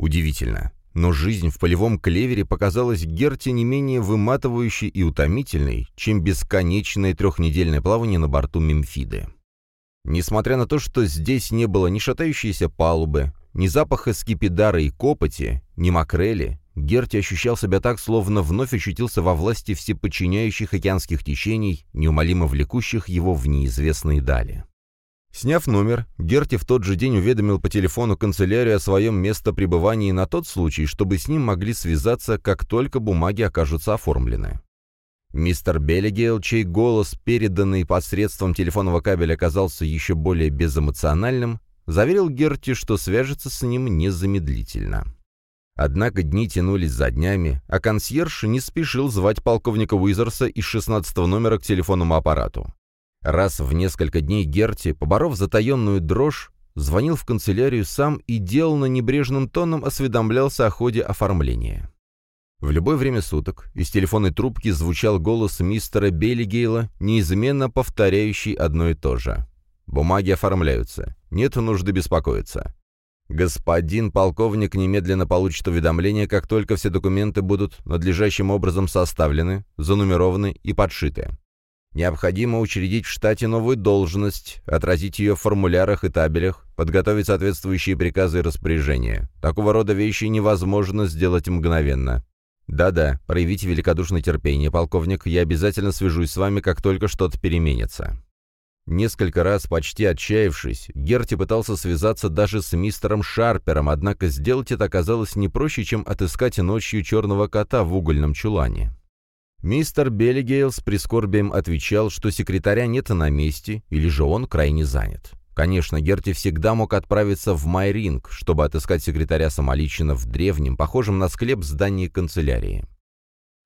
Удивительно. Но жизнь в полевом клевере показалась Герте не менее выматывающей и утомительной, чем бесконечное трехнедельное плавание на борту Мемфиды. Несмотря на то, что здесь не было ни шатающейся палубы, ни запаха скипидара и копоти, ни макрели, Герти ощущал себя так, словно вновь очутился во власти всеподчиняющих океанских течений, неумолимо влекущих его в неизвестные дали. Сняв номер, Герти в тот же день уведомил по телефону канцелярию о своем местопребывании на тот случай, чтобы с ним могли связаться, как только бумаги окажутся оформлены. Мистер Беллигейл, чей голос, переданный посредством телефонного кабеля, оказался еще более безэмоциональным, заверил Герти, что свяжется с ним незамедлительно. Однако дни тянулись за днями, а консьерж не спешил звать полковника Уизерса из 16 номера к телефонному аппарату. Раз в несколько дней Герти, поборов затаенную дрожь, звонил в канцелярию сам и делал на небрежным тоном осведомлялся о ходе оформления. В любое время суток из телефонной трубки звучал голос мистера Беллигейла, неизменно повторяющий одно и то же. «Бумаги оформляются. Нет нужды беспокоиться. Господин полковник немедленно получит уведомление, как только все документы будут надлежащим образом составлены, занумерованы и подшиты. Необходимо учредить в штате новую должность, отразить ее в формулярах и табелях, подготовить соответствующие приказы и распоряжения. Такого рода вещи невозможно сделать мгновенно. Да-да, проявите великодушное терпение, полковник, я обязательно свяжусь с вами, как только что-то переменится. Несколько раз, почти отчаявшись, Герти пытался связаться даже с мистером Шарпером, однако сделать это оказалось не проще, чем отыскать ночью черного кота в угольном чулане. Мистер Беллигейл с прискорбием отвечал, что секретаря нет на месте, или же он крайне занят. Конечно, Герти всегда мог отправиться в Майринг, чтобы отыскать секретаря самолично в древнем, похожем на склеп здании канцелярии.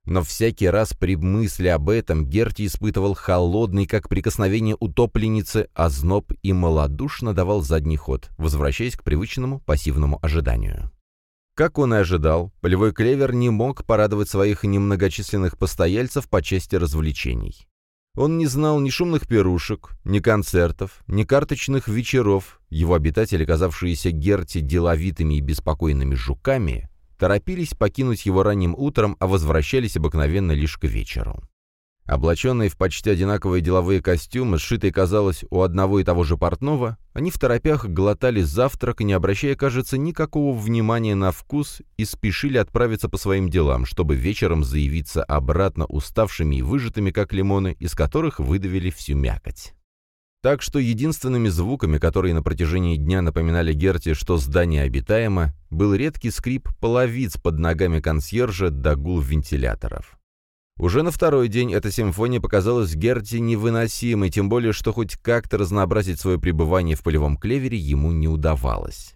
Но всякий раз при мысли об этом Герти испытывал холодный, как прикосновение утопленницы, озноб и малодушно давал задний ход, возвращаясь к привычному пассивному ожиданию. Как он и ожидал, полевой клевер не мог порадовать своих немногочисленных постояльцев по части развлечений. Он не знал ни шумных пирушек, ни концертов, ни карточных вечеров. Его обитатели, казавшиеся Герти деловитыми и беспокойными жуками, торопились покинуть его ранним утром, а возвращались обыкновенно лишь к вечеру. Облаченные в почти одинаковые деловые костюмы, сшитые, казалось, у одного и того же портного, они в торопях глотали завтрак, не обращая, кажется, никакого внимания на вкус, и спешили отправиться по своим делам, чтобы вечером заявиться обратно уставшими и выжатыми, как лимоны, из которых выдавили всю мякоть. Так что единственными звуками, которые на протяжении дня напоминали Герти, что здание обитаемо, был редкий скрип половиц под ногами консьержа до гул вентиляторов. Уже на второй день эта симфония показалась Герти невыносимой, тем более, что хоть как-то разнообразить свое пребывание в полевом клевере ему не удавалось.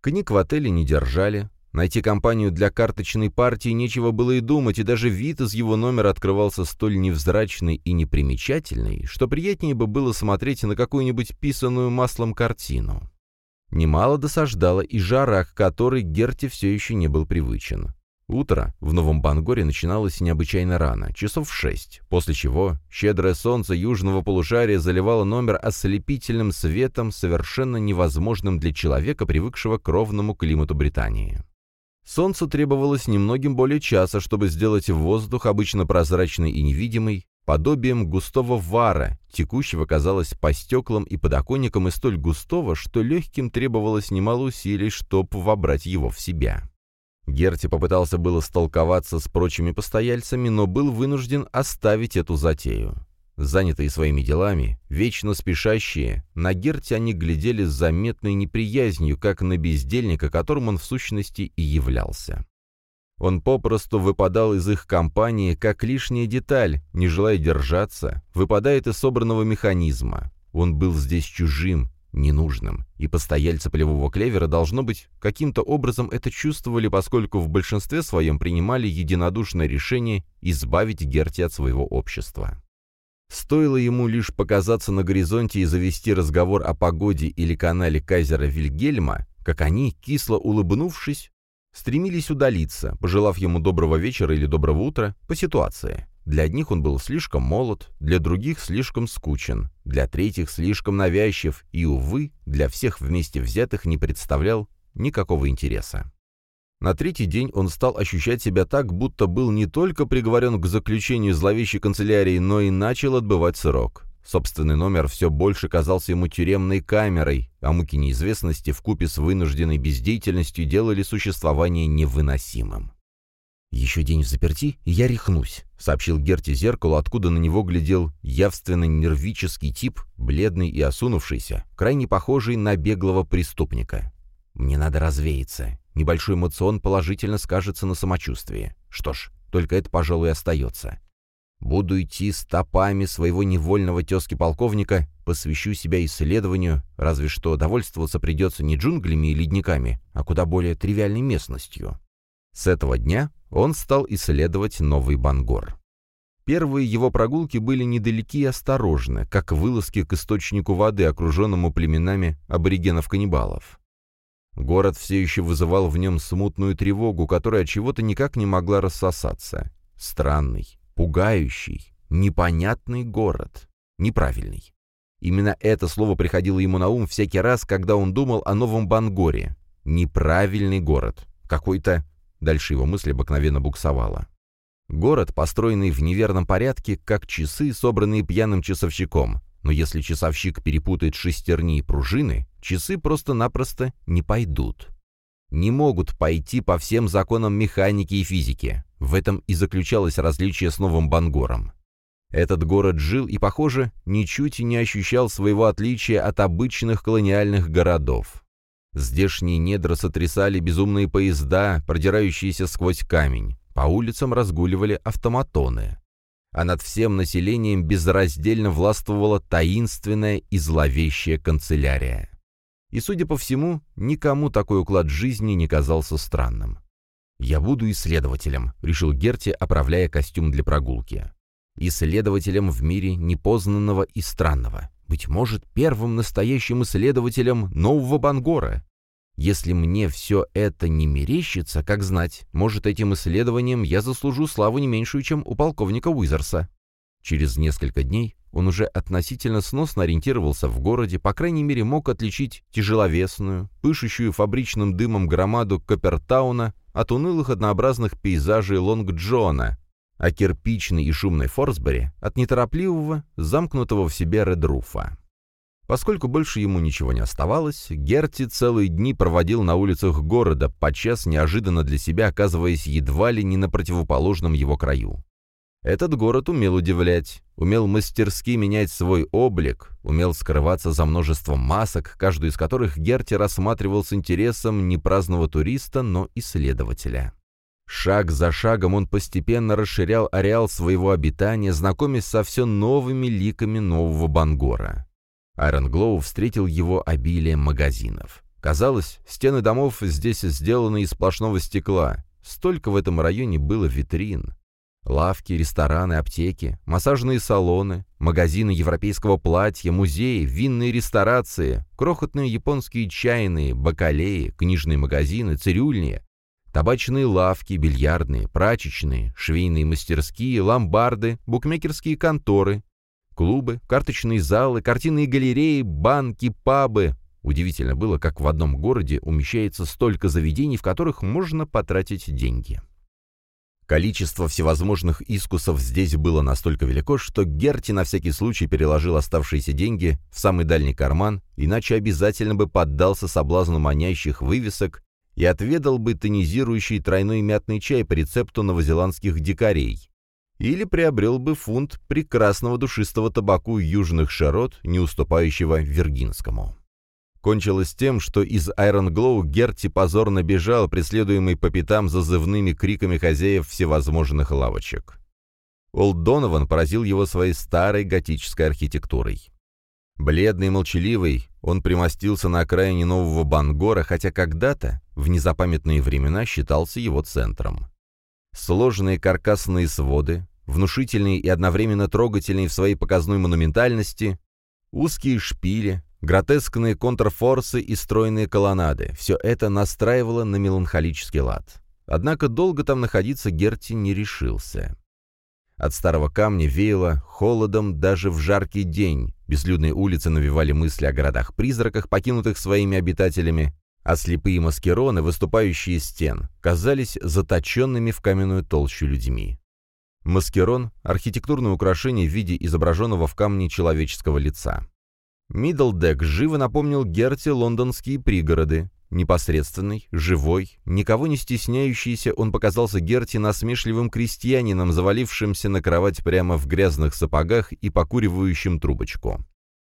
Книг в отеле не держали, найти компанию для карточной партии нечего было и думать, и даже вид из его номера открывался столь невзрачный и непримечательный, что приятнее бы было смотреть на какую-нибудь писанную маслом картину. Немало досаждало и жара, к которой Герти все еще не был привычен. Утро в Новом Бангоре начиналось необычайно рано, часов в шесть, после чего щедрое солнце южного полушария заливало номер ослепительным светом, совершенно невозможным для человека, привыкшего к ровному климату Британии. Солнцу требовалось немногим более часа, чтобы сделать воздух, обычно прозрачный и невидимый, подобием густого вара, текущего, казалось, по стеклам и подоконникам и столь густого, что легким требовалось немало усилий, чтобы вобрать его в себя. Герти попытался было столковаться с прочими постояльцами, но был вынужден оставить эту затею. Занятые своими делами, вечно спешащие, на Герти они глядели с заметной неприязнью, как на бездельника, которым он в сущности и являлся. Он попросту выпадал из их компании, как лишняя деталь, не желая держаться, выпадает из собранного механизма. Он был здесь чужим, ненужным, и постояльцы полевого клевера, должно быть, каким-то образом это чувствовали, поскольку в большинстве своем принимали единодушное решение избавить Герти от своего общества. Стоило ему лишь показаться на горизонте и завести разговор о погоде или канале Кайзера Вильгельма, как они, кисло улыбнувшись, стремились удалиться, пожелав ему доброго вечера или доброго утра по ситуации. Для одних он был слишком молод, для других слишком скучен, для третьих слишком навязчив и, увы, для всех вместе взятых не представлял никакого интереса. На третий день он стал ощущать себя так, будто был не только приговорен к заключению зловещей канцелярии, но и начал отбывать срок. Собственный номер все больше казался ему тюремной камерой, а муки неизвестности вкупе с вынужденной бездеятельностью делали существование невыносимым. «Еще день в заперти, и я рехнусь», — сообщил Герти зеркалу, откуда на него глядел явственно нервический тип, бледный и осунувшийся, крайне похожий на беглого преступника. «Мне надо развеяться. Небольшой эмоцион положительно скажется на самочувствии. Что ж, только это, пожалуй, остается. Буду идти стопами своего невольного тезки-полковника, посвящу себя исследованию, разве что довольствоваться придется не джунглями и ледниками, а куда более тривиальной местностью. С этого дня он стал исследовать Новый Бангор. Первые его прогулки были недалеки и осторожны, как вылазки к источнику воды, окруженному племенами аборигенов-каннибалов. Город все еще вызывал в нем смутную тревогу, которая от чего-то никак не могла рассосаться. Странный, пугающий, непонятный город. Неправильный. Именно это слово приходило ему на ум всякий раз, когда он думал о Новом Бангоре. Неправильный город. Какой-то... Дальше его мысль обыкновенно буксовала. Город, построенный в неверном порядке, как часы, собранные пьяным часовщиком. Но если часовщик перепутает шестерни и пружины, часы просто-напросто не пойдут. Не могут пойти по всем законам механики и физики. В этом и заключалось различие с Новым Бангором. Этот город жил и, похоже, ничуть не ощущал своего отличия от обычных колониальных городов. Здешние недра сотрясали безумные поезда, продирающиеся сквозь камень. По улицам разгуливали автоматоны. А над всем населением безраздельно властвовала таинственная и зловещая канцелярия. И, судя по всему, никому такой уклад жизни не казался странным. «Я буду исследователем», — решил Герти, оправляя костюм для прогулки. «Исследователем в мире непознанного и странного. Быть может, первым настоящим исследователем нового Бангора. Если мне все это не мерещится, как знать, может, этим исследованием я заслужу славу не меньшую, чем у полковника Уизерса». Через несколько дней он уже относительно сносно ориентировался в городе, по крайней мере мог отличить тяжеловесную, пышущую фабричным дымом громаду Копертауна от унылых однообразных пейзажей Лонг-Джона, а кирпичный и шумный Форсбери от неторопливого, замкнутого в себе Редруфа. Поскольку больше ему ничего не оставалось, Герти целые дни проводил на улицах города, подчас неожиданно для себя оказываясь едва ли не на противоположном его краю. Этот город умел удивлять, умел мастерски менять свой облик, умел скрываться за множеством масок, каждую из которых Герти рассматривал с интересом не праздного туриста, но исследователя. Шаг за шагом он постепенно расширял ареал своего обитания, знакомясь со все новыми ликами нового Бангора. Айрон Глоу встретил его обилием магазинов. Казалось, стены домов здесь сделаны из сплошного стекла. Столько в этом районе было витрин. Лавки, рестораны, аптеки, массажные салоны, магазины европейского платья, музеи, винные ресторации, крохотные японские чайные, бакалеи, книжные магазины, цирюльни, табачные лавки, бильярдные, прачечные, швейные мастерские, ломбарды, букмекерские конторы, клубы, карточные залы, картинные галереи, банки, пабы. Удивительно было, как в одном городе умещается столько заведений, в которых можно потратить деньги. Количество всевозможных искусов здесь было настолько велико, что Герти на всякий случай переложил оставшиеся деньги в самый дальний карман, иначе обязательно бы поддался соблазну манящих вывесок и отведал бы тонизирующий тройной мятный чай по рецепту новозеландских дикарей. Или приобрел бы фунт прекрасного душистого табаку южных широт, не уступающего виргинскому. Кончилось тем, что из Iron Glow Герти позорно бежал, преследуемый по пятам зазывными криками хозяев всевозможных лавочек. Олд Донован поразил его своей старой готической архитектурой. Бледный и молчаливый, он примостился на окраине нового Бангора, хотя когда-то, в незапамятные времена, считался его центром. Сложные каркасные своды, внушительные и одновременно трогательные в своей показной монументальности, узкие шпили, Гротескные контрфорсы и стройные колоннады — все это настраивало на меланхолический лад. Однако долго там находиться Герти не решился. От старого камня веяло холодом даже в жаркий день, безлюдные улицы навевали мысли о городах-призраках, покинутых своими обитателями, а слепые маскероны, выступающие из стен, казались заточенными в каменную толщу людьми. Маскерон — архитектурное украшение в виде изображенного в камне человеческого лица. Миддлдек живо напомнил Герте лондонские пригороды. Непосредственный, живой, никого не стесняющийся, он показался Герте насмешливым крестьянином, завалившимся на кровать прямо в грязных сапогах и покуривающим трубочку.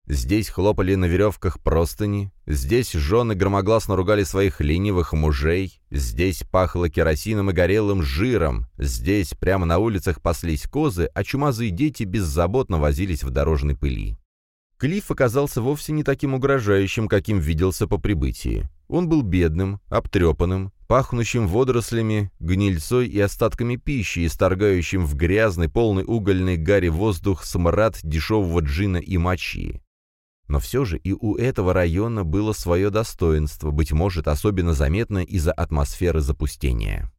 Здесь хлопали на веревках простыни, здесь жены громогласно ругали своих ленивых мужей, здесь пахло керосином и горелым жиром, здесь прямо на улицах паслись козы, а чумазые дети беззаботно возились в дорожной пыли. Клифф оказался вовсе не таким угрожающим, каким виделся по прибытии. Он был бедным, обтрепанным, пахнущим водорослями, гнильцой и остатками пищи, исторгающим в грязный, полный угольной гари воздух смрад дешевого джина и мочи. Но все же и у этого района было свое достоинство, быть может, особенно заметное из-за атмосферы запустения.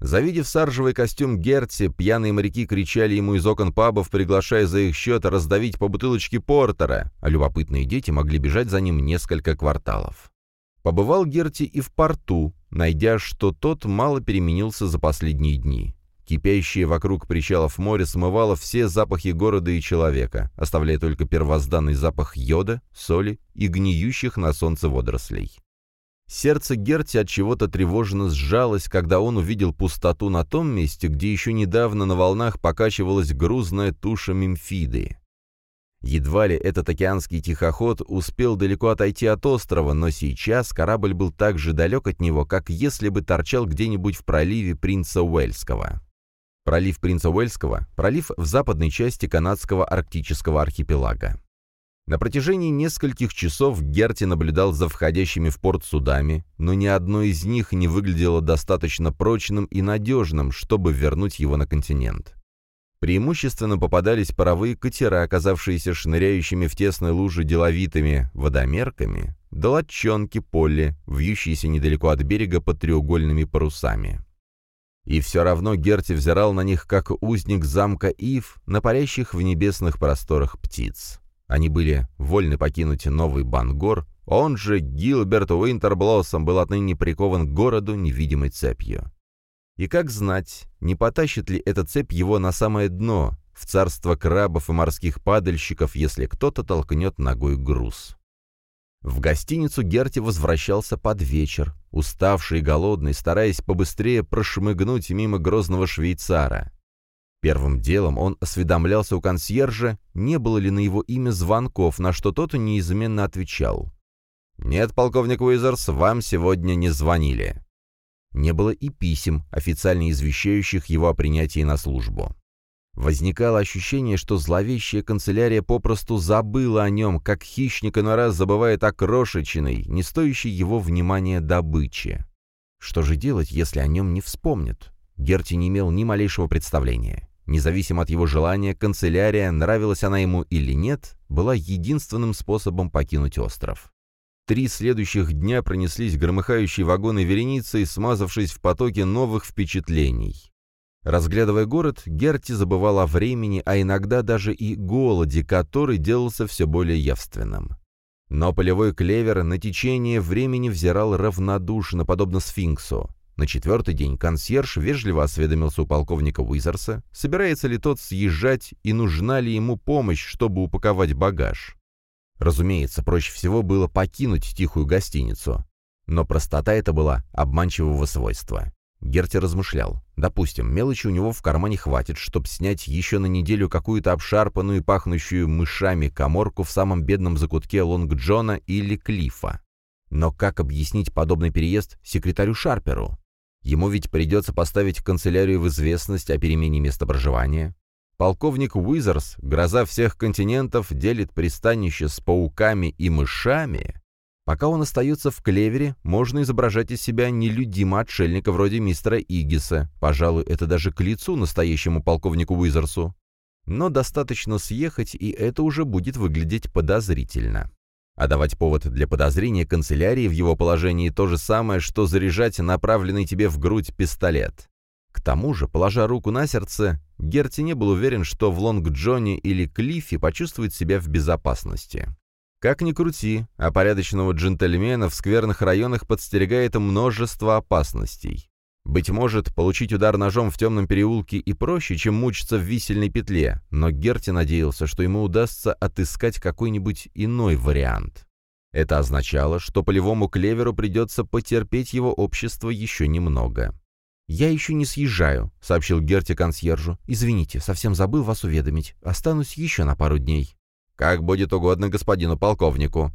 Завидев саржевый костюм Герти, пьяные моряки кричали ему из окон пабов, приглашая за их счет раздавить по бутылочке портера, а любопытные дети могли бежать за ним несколько кварталов. Побывал Герти и в порту, найдя, что тот мало переменился за последние дни. Кипящее вокруг причалов море смывало все запахи города и человека, оставляя только первозданный запах йода, соли и гниющих на солнце водорослей. Сердце Герти от чего-то тревожно сжалось, когда он увидел пустоту на том месте, где еще недавно на волнах покачивалась грузная туша мемфиды. Едва ли этот океанский тихоход успел далеко отойти от острова, но сейчас корабль был так же далек от него, как если бы торчал где-нибудь в проливе принца Уэльского. Пролив Принца Уэльского – пролив в западной части канадского арктического архипелага. На протяжении нескольких часов Герти наблюдал за входящими в порт судами, но ни одно из них не выглядело достаточно прочным и надежным, чтобы вернуть его на континент. Преимущественно попадались паровые катера, оказавшиеся шныряющими в тесной луже деловитыми водомерками, да лодчонки поле, вьющиеся недалеко от берега под треугольными парусами. И все равно Герти взирал на них, как узник замка Ив, на парящих в небесных просторах птиц. Они были вольны покинуть новый Бангор, он же Гилберт Уинтерблоссом был отныне прикован к городу невидимой цепью. И как знать, не потащит ли эта цепь его на самое дно, в царство крабов и морских падальщиков, если кто-то толкнет ногой груз. В гостиницу Герти возвращался под вечер, уставший и голодный, стараясь побыстрее прошмыгнуть мимо грозного швейцара. Первым делом он осведомлялся у консьержа, не было ли на его имя звонков, на что тот неизменно отвечал. «Нет, полковник Уизерс, вам сегодня не звонили». Не было и писем, официально извещающих его о принятии на службу. Возникало ощущение, что зловещая канцелярия попросту забыла о нем, как хищник иной раз забывает о крошечной, не стоящей его внимания добыче. Что же делать, если о нем не вспомнят? Герти не имел ни малейшего представления. Независимо от его желания, канцелярия, нравилась она ему или нет, была единственным способом покинуть остров. Три следующих дня пронеслись громыхающие вагоны вереницей, смазавшись в потоке новых впечатлений. Разглядывая город, Герти забывал о времени, а иногда даже и голоде, который делался все более явственным. Но полевой клевер на течение времени взирал равнодушно, подобно сфинксу. На четвертый день консьерж вежливо осведомился у полковника Уизерса, собирается ли тот съезжать и нужна ли ему помощь, чтобы упаковать багаж. Разумеется, проще всего было покинуть тихую гостиницу. Но простота это была обманчивого свойства. Герти размышлял. Допустим, мелочи у него в кармане хватит, чтобы снять еще на неделю какую-то обшарпанную и пахнущую мышами коморку в самом бедном закутке Лонг-Джона или Клифа. Но как объяснить подобный переезд секретарю Шарперу? Ему ведь придется поставить канцелярию в известность о перемене места проживания. Полковник Уизерс, гроза всех континентов, делит пристанище с пауками и мышами. Пока он остается в клевере, можно изображать из себя нелюдимо отшельника вроде мистера Игиса. Пожалуй, это даже к лицу настоящему полковнику Уизерсу. Но достаточно съехать, и это уже будет выглядеть подозрительно. А давать повод для подозрения канцелярии в его положении то же самое, что заряжать направленный тебе в грудь пистолет. К тому же, положа руку на сердце, Герти не был уверен, что в Лонг-Джоне или Клиффе почувствует себя в безопасности. Как ни крути, а порядочного джентльмена в скверных районах подстерегает множество опасностей. Быть может, получить удар ножом в темном переулке и проще, чем мучиться в висельной петле, но Герти надеялся, что ему удастся отыскать какой-нибудь иной вариант. Это означало, что полевому клеверу придется потерпеть его общество еще немного. «Я еще не съезжаю», — сообщил Герти консьержу. «Извините, совсем забыл вас уведомить. Останусь еще на пару дней». «Как будет угодно господину полковнику».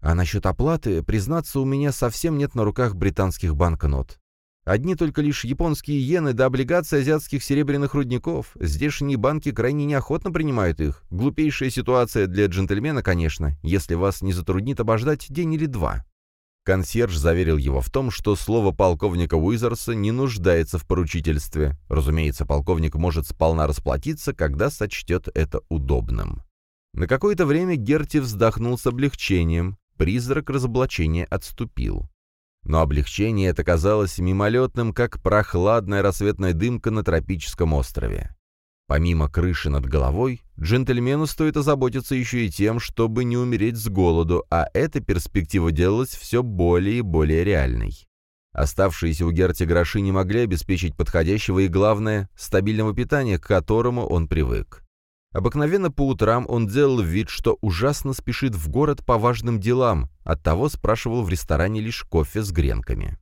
«А насчет оплаты, признаться, у меня совсем нет на руках британских банкнот. Одни только лишь японские иены да облигации азиатских серебряных рудников. Здешние банки крайне неохотно принимают их. Глупейшая ситуация для джентльмена, конечно, если вас не затруднит обождать день или два». Консьерж заверил его в том, что слово полковника Уизерса не нуждается в поручительстве. Разумеется, полковник может сполна расплатиться, когда сочтет это удобным. На какое-то время Герти вздохнул с облегчением, призрак разоблачения отступил. Но облегчение это казалось мимолетным, как прохладная рассветная дымка на тропическом острове. Помимо крыши над головой, джентльмену стоит озаботиться еще и тем, чтобы не умереть с голоду, а эта перспектива делалась все более и более реальной. Оставшиеся у Герти гроши не могли обеспечить подходящего и, главное, стабильного питания, к которому он привык. Обыкновенно по утрам он делал вид, что ужасно спешит в город по важным делам, оттого спрашивал в ресторане лишь кофе с гренками.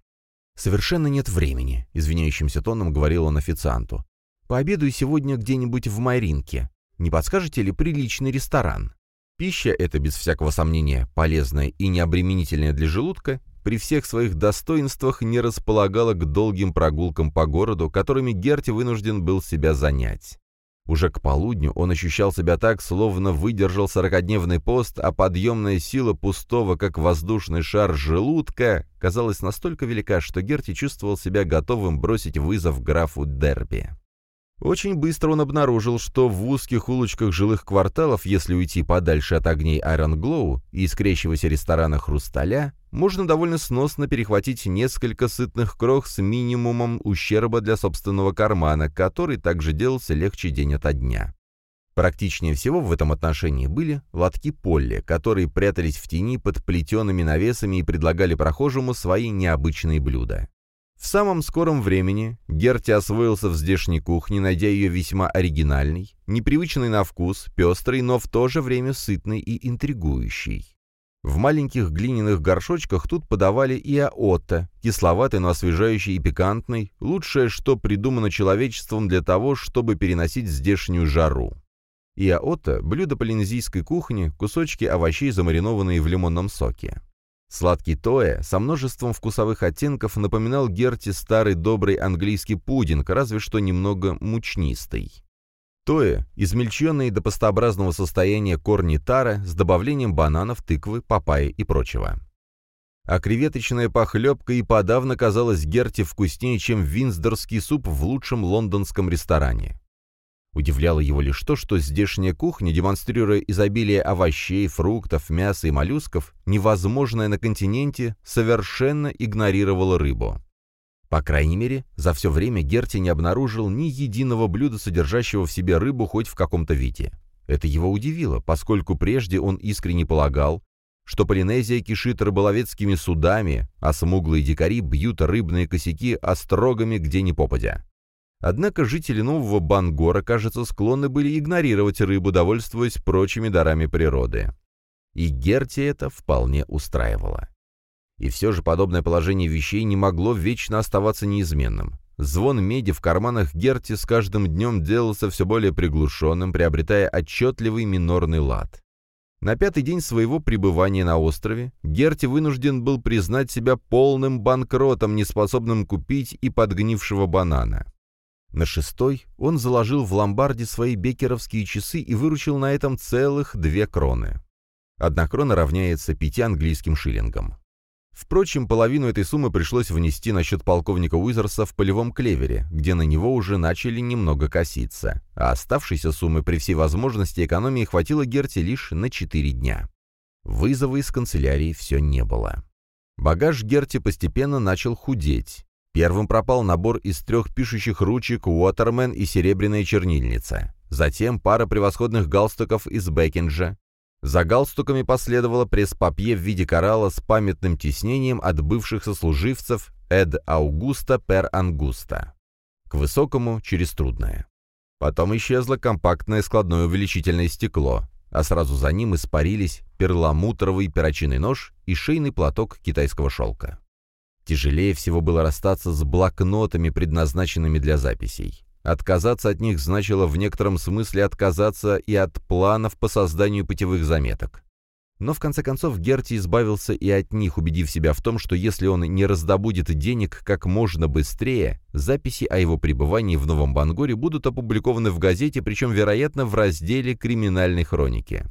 «Совершенно нет времени», — извиняющимся тоном говорил он официанту. «Пообедаю сегодня где-нибудь в Майринке. Не подскажете ли приличный ресторан?» Пища эта, без всякого сомнения, полезная и необременительная для желудка, при всех своих достоинствах не располагала к долгим прогулкам по городу, которыми Герти вынужден был себя занять. Уже к полудню он ощущал себя так, словно выдержал сорокодневный пост, а подъемная сила пустого, как воздушный шар желудка, казалась настолько велика, что Герти чувствовал себя готовым бросить вызов графу Дерби. Очень быстро он обнаружил, что в узких улочках жилых кварталов, если уйти подальше от огней Iron Glow и искрящегося ресторана «Хрусталя», можно довольно сносно перехватить несколько сытных крох с минимумом ущерба для собственного кармана, который также делался легче день ото дня. Практичнее всего в этом отношении были лотки Полли, которые прятались в тени под плетеными навесами и предлагали прохожему свои необычные блюда. В самом скором времени Герти освоился в здешней кухне, найдя ее весьма оригинальной, непривычной на вкус, пестрой, но в то же время сытной и интригующей. В маленьких глиняных горшочках тут подавали и аотто, кисловатый, но освежающий и пикантный, лучшее, что придумано человечеством для того, чтобы переносить здешнюю жару. Иаота – блюдо полинезийской кухни, кусочки овощей, замаринованные в лимонном соке. Сладкий тоя со множеством вкусовых оттенков напоминал Герти старый добрый английский пудинг, разве что немного мучнистый. Тоя – измельченные до пастообразного состояния корни тара с добавлением бананов, тыквы, папайи и прочего. А креветочная похлебка и подавно казалась Герти вкуснее, чем винсдорский суп в лучшем лондонском ресторане. Удивляло его лишь то, что здешняя кухня, демонстрируя изобилие овощей, фруктов, мяса и моллюсков, невозможное на континенте, совершенно игнорировала рыбу. По крайней мере, за все время Герти не обнаружил ни единого блюда, содержащего в себе рыбу хоть в каком-то виде. Это его удивило, поскольку прежде он искренне полагал, что Полинезия кишит рыболовецкими судами, а смуглые дикари бьют рыбные косяки острогами где ни попадя. Однако жители нового Бангора, кажется, склонны были игнорировать рыбу, довольствуясь прочими дарами природы. И Герти это вполне устраивало. И все же подобное положение вещей не могло вечно оставаться неизменным. Звон меди в карманах Герти с каждым днем делался все более приглушенным, приобретая отчетливый минорный лад. На пятый день своего пребывания на острове Герти вынужден был признать себя полным банкротом, неспособным купить и подгнившего банана. На шестой он заложил в ломбарде свои бекеровские часы и выручил на этом целых две кроны. Одна крона равняется пяти английским шиллингам. Впрочем, половину этой суммы пришлось внести на счет полковника Уизерса в полевом клевере, где на него уже начали немного коситься, а оставшейся суммы при всей возможности экономии хватило Герти лишь на четыре дня. Вызова из канцелярии все не было. Багаж Герти постепенно начал худеть. Первым пропал набор из трех пишущих ручек Уотермен и серебряная чернильница. Затем пара превосходных галстуков из Бекинджа. За галстуками последовало пресс-папье в виде коралла с памятным тиснением от бывших сослуживцев «Эд Аугуста пер Ангуста». К высокому через трудное. Потом исчезло компактное складное увеличительное стекло, а сразу за ним испарились перламутровый перочинный нож и шейный платок китайского шелка. Тяжелее всего было расстаться с блокнотами, предназначенными для записей. Отказаться от них значило в некотором смысле отказаться и от планов по созданию путевых заметок. Но в конце концов Герти избавился и от них, убедив себя в том, что если он не раздобудет денег как можно быстрее, записи о его пребывании в Новом Бангоре будут опубликованы в газете, причем, вероятно, в разделе криминальной хроники.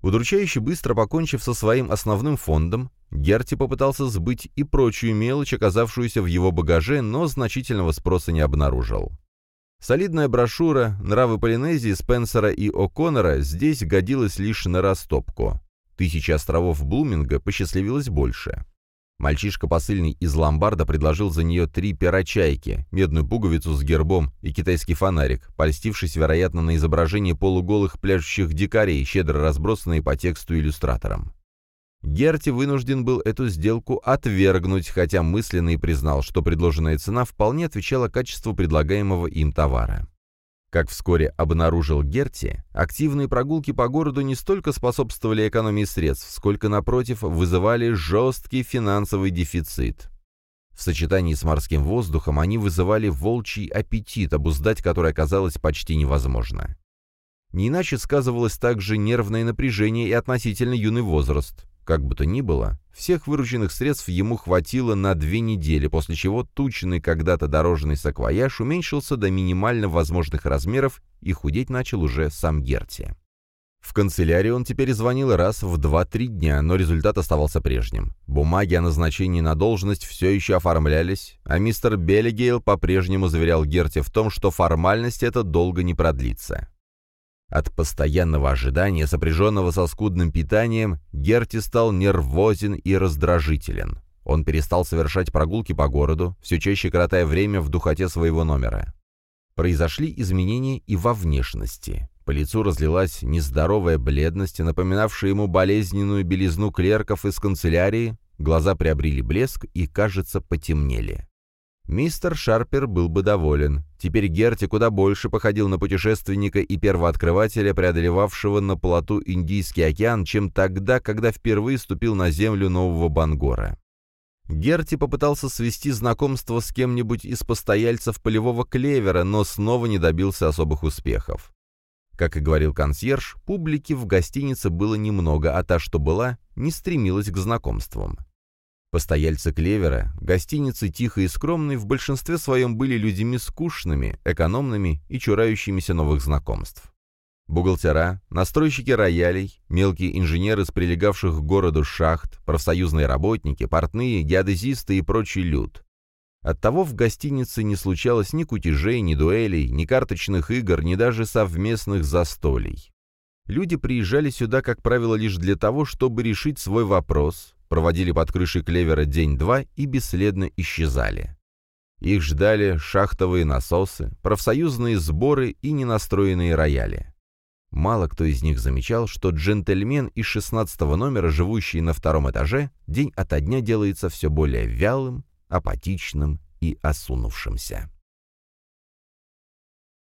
Удручающе быстро покончив со своим основным фондом, Герти попытался сбыть и прочую мелочь, оказавшуюся в его багаже, но значительного спроса не обнаружил. Солидная брошюра «Нравы Полинезии» Спенсера и О'Коннора здесь годилась лишь на растопку. Тысячи островов Блуминга посчастливилось больше. Мальчишка посыльный из ломбарда предложил за нее три пера чайки, медную пуговицу с гербом и китайский фонарик, польстившись, вероятно, на изображение полуголых пляжущих дикарей, щедро разбросанные по тексту иллюстратором. Герти вынужден был эту сделку отвергнуть, хотя мысленно и признал, что предложенная цена вполне отвечала качеству предлагаемого им товара. Как вскоре обнаружил Герти, активные прогулки по городу не столько способствовали экономии средств, сколько, напротив, вызывали жесткий финансовый дефицит. В сочетании с морским воздухом они вызывали волчий аппетит, обуздать который оказалось почти невозможно. Не иначе сказывалось также нервное напряжение и относительно юный возраст. Как бы то ни было, всех вырученных средств ему хватило на две недели, после чего тучный когда-то дорожный саквояж уменьшился до минимально возможных размеров и худеть начал уже сам Герти. В канцелярии он теперь звонил раз в 2-3 дня, но результат оставался прежним. Бумаги о назначении на должность все еще оформлялись, а мистер Беллигейл по-прежнему заверял Герти в том, что формальность эта долго не продлится. От постоянного ожидания, сопряженного со скудным питанием, Герти стал нервозен и раздражителен. Он перестал совершать прогулки по городу, все чаще коротая время в духоте своего номера. Произошли изменения и во внешности. По лицу разлилась нездоровая бледность, напоминавшая ему болезненную белизну клерков из канцелярии, глаза приобрели блеск и, кажется, потемнели. Мистер Шарпер был бы доволен. Теперь Герти куда больше походил на путешественника и первооткрывателя, преодолевавшего на плоту Индийский океан, чем тогда, когда впервые ступил на землю Нового Бангора. Герти попытался свести знакомство с кем-нибудь из постояльцев полевого клевера, но снова не добился особых успехов. Как и говорил консьерж, публики в гостинице было немного, а та, что была, не стремилась к знакомствам. Постояльцы Клевера, гостиницы тихой и скромной, в большинстве своем были людьми скучными, экономными и чурающимися новых знакомств. Бухгалтера, настройщики роялей, мелкие инженеры с прилегавших к городу шахт, профсоюзные работники, портные, геодезисты и прочий люд. Оттого в гостинице не случалось ни кутежей, ни дуэлей, ни карточных игр, ни даже совместных застолий. Люди приезжали сюда, как правило, лишь для того, чтобы решить свой вопрос, проводили под крышей клевера день-два и бесследно исчезали. Их ждали шахтовые насосы, профсоюзные сборы и ненастроенные рояли. Мало кто из них замечал, что джентльмен из шестнадцатого номера, живущий на втором этаже, день ото дня делается все более вялым, апатичным и осунувшимся.